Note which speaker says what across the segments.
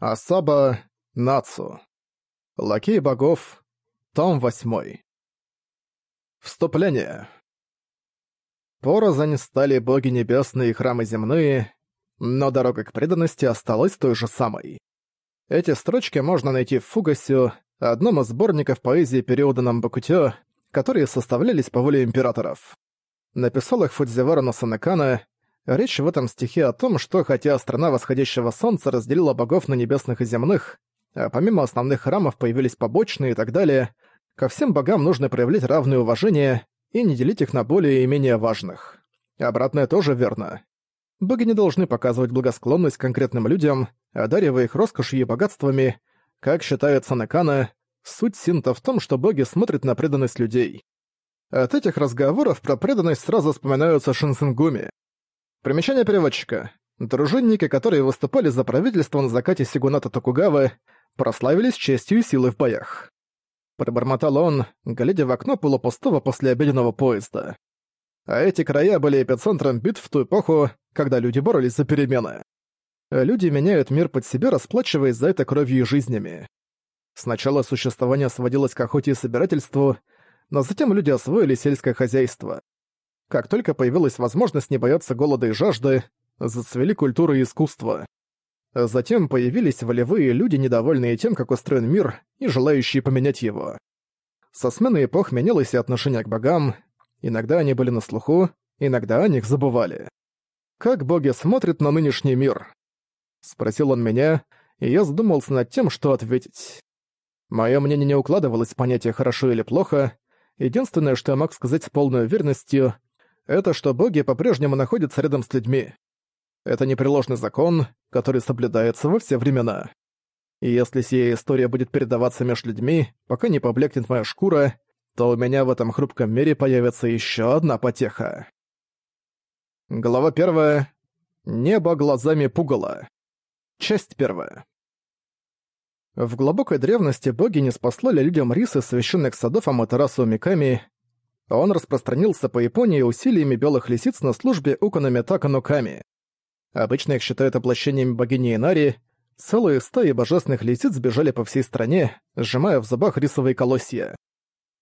Speaker 1: Асаба Нацу. Лакей богов. Том 8. Вступление. Порознь стали боги небесные и храмы земные, но дорога к преданности осталась той же самой. Эти строчки можно найти в Фугасе, одном из сборников поэзии периода Намбакутё, которые составлялись по воле императоров. Написал их Фудзивара Носанакана, Речь в этом стихе о том, что хотя страна восходящего солнца разделила богов на небесных и земных, а помимо основных храмов появились побочные и так далее, ко всем богам нужно проявлять равное уважение и не делить их на более и менее важных. Обратное тоже верно. Боги не должны показывать благосклонность конкретным людям, одаривая их роскошью и богатствами. Как считает Санакана, суть синта в том, что боги смотрят на преданность людей. От этих разговоров про преданность сразу вспоминаются Шинсенгуми. Примечание переводчика. Дружинники, которые выступали за правительство на закате Сигуната Токугавы, прославились честью и силой в боях. Пробормотал он, глядя в окно полупустого после обеденного поезда. А эти края были эпицентром битв в ту эпоху, когда люди боролись за перемены. Люди меняют мир под себя, расплачиваясь за это кровью и жизнями. Сначала существование сводилось к охоте и собирательству, но затем люди освоили сельское хозяйство. Как только появилась возможность не бояться голода и жажды, зацвели культуры и искусство. Затем появились волевые люди, недовольные тем, как устроен мир, и желающие поменять его. Со сменой эпох менялось и отношение к богам, иногда они были на слуху, иногда о них забывали. «Как боги смотрят на нынешний мир?» — спросил он меня, и я задумался над тем, что ответить. Мое мнение не укладывалось в понятие «хорошо» или «плохо», единственное, что я мог сказать с полной уверенностью, это что боги по-прежнему находятся рядом с людьми. Это непреложный закон, который соблюдается во все времена. И если сия история будет передаваться между людьми, пока не поблекнет моя шкура, то у меня в этом хрупком мире появится еще одна потеха. Глава первая. Небо глазами пугало. Часть первая. В глубокой древности боги не спаслали людям рис из священных садов Аматерасу Миками, он распространился по Японии усилиями белых лисиц на службе у Канамитака Нуками. Обычно их считают воплощениями богини Инари, целые стаи божественных лисиц бежали по всей стране, сжимая в зубах рисовые колосья.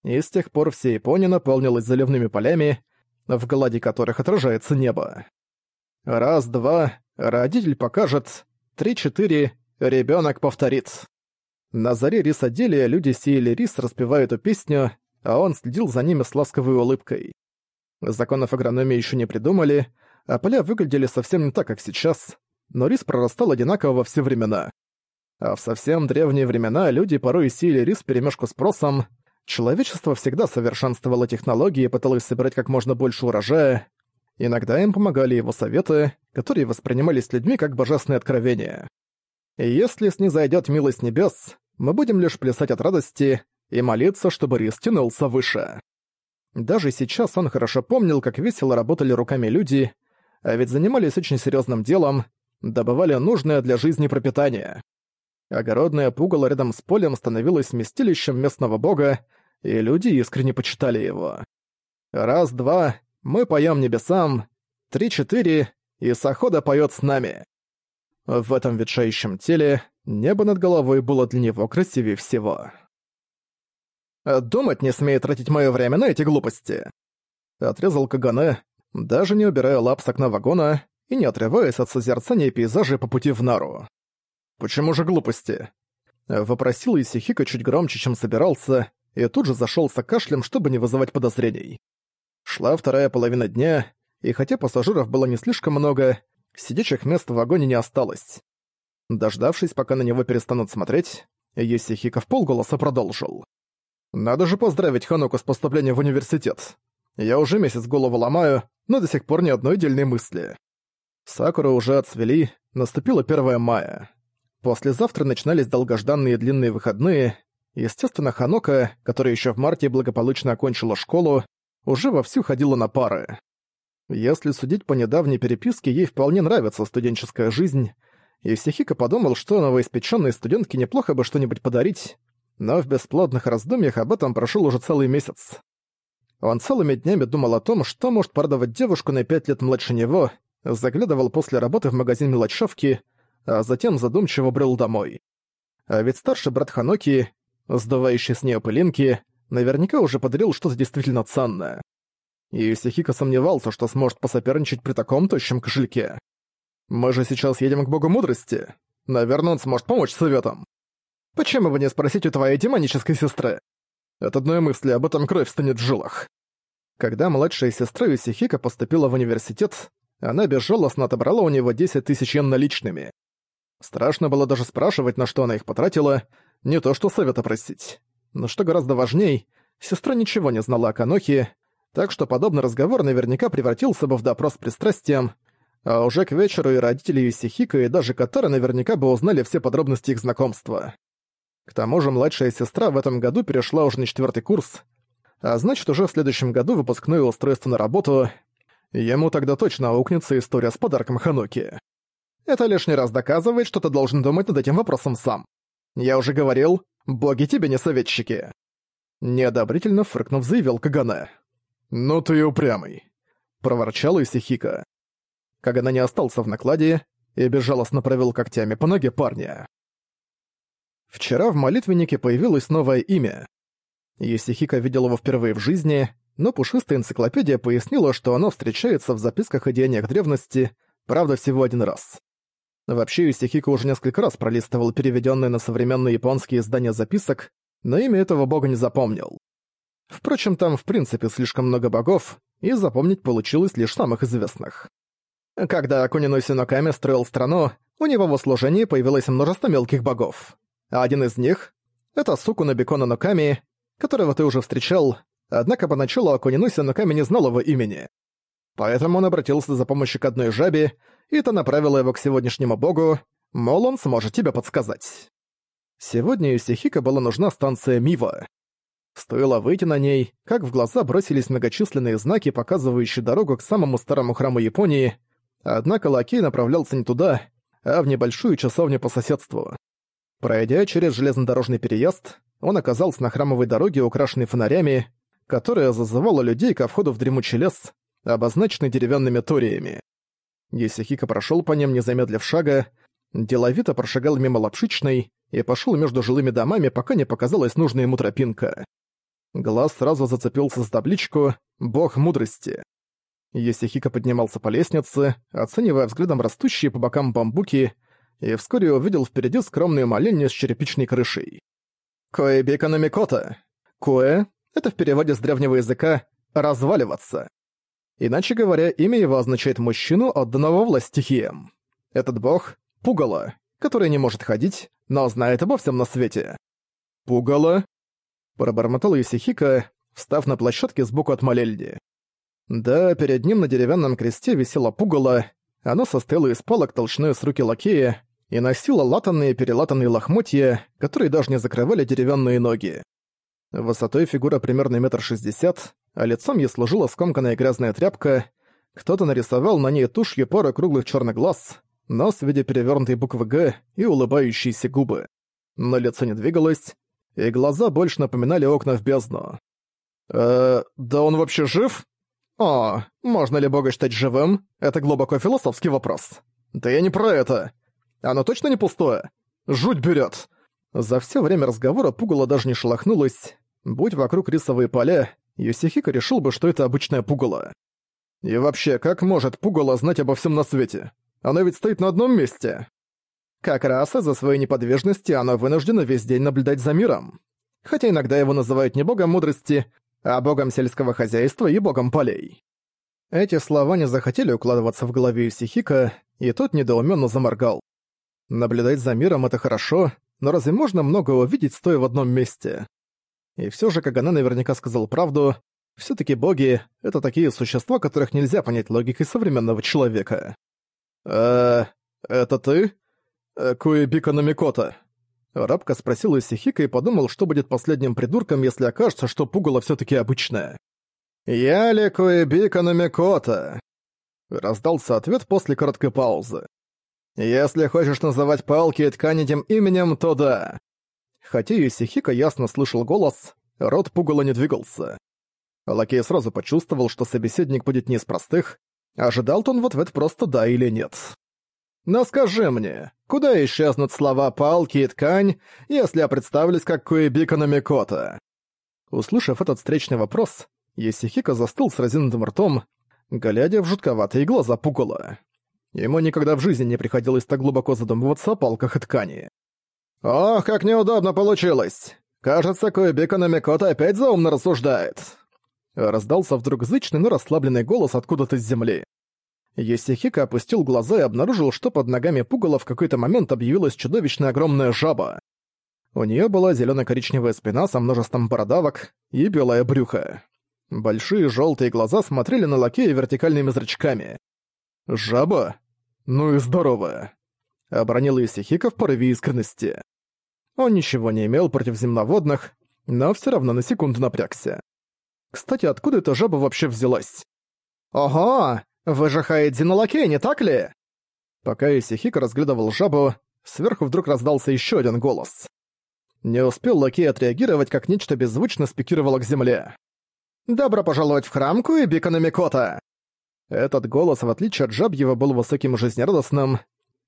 Speaker 1: И с тех пор вся Япония наполнилась заливными полями, в глади которых отражается небо. Раз, два, родитель покажет, три-четыре, ребенок повторит. На заре рисоделия люди сеяли рис, распевая эту песню, а он следил за ними с ласковой улыбкой. Законов агрономии еще не придумали, а поля выглядели совсем не так, как сейчас, но рис прорастал одинаково во все времена. А в совсем древние времена люди порой сеяли рис перемешку с просом. Человечество всегда совершенствовало технологии и пыталось собирать как можно больше урожая. Иногда им помогали его советы, которые воспринимались людьми как божественные откровения. И если снизойдёт милость небес, мы будем лишь плясать от радости, и молиться, чтобы рис тянулся выше. Даже сейчас он хорошо помнил, как весело работали руками люди, а ведь занимались очень серьезным делом, добывали нужное для жизни пропитание. Огородное пугало рядом с полем становилось местилищем местного бога, и люди искренне почитали его. Раз-два, мы поем небесам, три-четыре, и Сахода поет с нами. В этом ветшающем теле небо над головой было для него красивее всего. Думать не смею тратить мое время на эти глупости. Отрезал Кагане, даже не убирая лап с окна вагона и не отрываясь от созерцания пейзажей по пути в Нару. «Почему же глупости?» Вопросил Исихика чуть громче, чем собирался, и тут же зашелся кашлем, чтобы не вызывать подозрений. Шла вторая половина дня, и хотя пассажиров было не слишком много, сидячих мест в вагоне не осталось. Дождавшись, пока на него перестанут смотреть, Есихика полголоса продолжил. Надо же поздравить Ханоку с поступлением в университет. Я уже месяц голову ломаю, но до сих пор ни одной дельной мысли. Сакуры уже отцвели, наступило 1 мая. Послезавтра начинались долгожданные длинные выходные. Естественно, Ханока, которая еще в марте благополучно окончила школу, уже вовсю ходила на пары. Если судить по недавней переписке, ей вполне нравится студенческая жизнь, и Сихика подумал, что новоиспечённой студентке неплохо бы что-нибудь подарить, но в бесплодных раздумьях об этом прошел уже целый месяц. Он целыми днями думал о том, что может порадовать девушку на пять лет младше него, заглядывал после работы в магазин мелочевки, а затем задумчиво брел домой. А ведь старший брат Ханоки, сдувающий с нее пылинки, наверняка уже подарил что-то действительно ценное. И Сихика сомневался, что сможет посоперничать при таком тощем кошельке. «Мы же сейчас едем к богу мудрости. Наверное, он сможет помочь советом». Почему бы не спросить у твоей демонической сестры? От одной мысли об этом кровь станет в жилах. Когда младшая сестра Юсихика поступила в университет, она безжалостно отобрала у него 10 тысяч йен наличными. Страшно было даже спрашивать, на что она их потратила, не то что совета просить. Но что гораздо важней, сестра ничего не знала о Канохе, так что подобный разговор наверняка превратился бы в допрос с пристрастием, а уже к вечеру и родители Юсихика, и даже Катара наверняка бы узнали все подробности их знакомства. К тому же младшая сестра в этом году перешла уже на четвертый курс, а значит уже в следующем году выпускное устройство на работу. Ему тогда точно аукнется история с подарком Хануки. Это лишний раз доказывает, что ты должен думать над этим вопросом сам. Я уже говорил, боги тебе не советчики. Неодобрительно фыркнув, заявил Кагана. «Ну ты упрямый», — проворчал Исихика. Кагана не остался в накладе и безжалостно провел когтями по ноге парня. Вчера в молитвеннике появилось новое имя. Есихика видел его впервые в жизни, но пушистая энциклопедия пояснила, что оно встречается в записках о деяниях древности, правда, всего один раз. Вообще, Юсихико уже несколько раз пролистывал переведенные на современные японские издания записок, но имя этого бога не запомнил. Впрочем, там в принципе слишком много богов, и запомнить получилось лишь самых известных. Когда Акунину Синоками строил страну, у него в служении появилось множество мелких богов. Один из них — это суку Набикона Ноками, которого ты уже встречал, однако поначалу Акунинуся Ноками не знал его имени. Поэтому он обратился за помощью к одной жабе, и это направило его к сегодняшнему богу, мол, он сможет тебе подсказать. Сегодня Юсихика была нужна станция Мива. Стоило выйти на ней, как в глаза бросились многочисленные знаки, показывающие дорогу к самому старому храму Японии, однако лакей направлялся не туда, а в небольшую часовню по соседству. Пройдя через железнодорожный переезд, он оказался на храмовой дороге, украшенной фонарями, которая зазывала людей ко входу в дремучий лес, обозначенный деревянными ториями. Есихика прошел по ним, не замедлив шага, деловито прошагал мимо лапшичной и пошел между жилыми домами, пока не показалась нужная ему тропинка. Глаз сразу зацепился за табличку «Бог мудрости». Есихика поднимался по лестнице, оценивая взглядом растущие по бокам бамбуки, и вскоре увидел впереди скромное моление с черепичной крышей. «Коэбека намикота». кое — это в переводе с древнего языка «разваливаться». Иначе говоря, имя его означает мужчину, отданного власть стихиям. Этот бог — пугало, который не может ходить, но знает обо всем на свете. «Пугало?» — пробормотал Юсихика, встав на площадке сбоку от Малельди. Да, перед ним на деревянном кресте висело пугало, оно состояло из палок толщиной с руки лакея, и носила латанные перелатанные лохмотья, которые даже не закрывали деревянные ноги. Высотой фигура примерно метр шестьдесят, а лицом ей служила скомканная грязная тряпка. Кто-то нарисовал на ней тушью пару круглых черных глаз, нос в виде перевернутой буквы «Г» и улыбающиеся губы. Но лицо не двигалось, и глаза больше напоминали окна в бездну. «Э, да он вообще жив?» «О, можно ли Бога считать живым? Это глубоко философский вопрос». «Да я не про это. Оно точно не пустое? Жуть берет. За все время разговора пугало даже не шелохнулось. Будь вокруг рисовые поля, Юсихика решил бы, что это обычное пугало. И вообще, как может пугало знать обо всем на свете? Оно ведь стоит на одном месте. Как раз из-за своей неподвижности оно вынуждено весь день наблюдать за миром. Хотя иногда его называют не богом мудрости, а богом сельского хозяйства и богом полей. Эти слова не захотели укладываться в голове Юсихика, и тот недоуменно заморгал. Наблюдать за миром — это хорошо, но разве можно многого видеть, стоя в одном месте? И все же Кагана наверняка сказал правду. все таки боги — это такие существа, которых нельзя понять логикой современного человека. э это ты? Э, Куэбика Намикота?» Рабка спросил Исихика и подумал, что будет последним придурком, если окажется, что пугало все таки обычное. «Я ли Куэбика Намикота?» Раздался ответ после короткой паузы. Если хочешь называть палки и ткань этим именем, то да. Хотя Юсихика ясно слышал голос, рот пугало не двигался. Лакей сразу почувствовал, что собеседник будет не из простых, Ожидал он вот в ответ просто «да» или «нет». Но скажи мне, куда исчезнут слова «палки» и «ткань», если я представлюсь как Куэбика Намикота? Услышав этот встречный вопрос, Есихика застыл с разинутым ртом, глядя в жутковатые глаза пугала. Ему никогда в жизни не приходилось так глубоко задумываться о палках и ткани. «Ох, как неудобно получилось! Кажется, Куэбика Намикота опять заумно рассуждает!» Раздался вдруг зычный, но расслабленный голос откуда-то с земли. Есихика опустил глаза и обнаружил, что под ногами пугала в какой-то момент объявилась чудовищная огромная жаба. У нее была зелено-коричневая спина со множеством бородавок и белое брюхо. Большие желтые глаза смотрели на лакея вертикальными зрачками. «Жаба? «Ну и здорово!» — обронил Исихика в порыве искренности. Он ничего не имел против земноводных, но все равно на секунду напрягся. Кстати, откуда эта жаба вообще взялась? «Ого! Вы же Хайдзин не так ли?» Пока Исихика разглядывал жабу, сверху вдруг раздался еще один голос. Не успел Лакей отреагировать, как нечто беззвучно спикировало к земле. «Добро пожаловать в храмку и Куэбика кота. Этот голос, в отличие от жабьего, был высоким и жизнерадостным.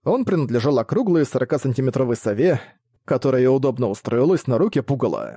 Speaker 1: Он принадлежал округлой 40-сантиметровой сове, которая удобно устроилась на руке пугала.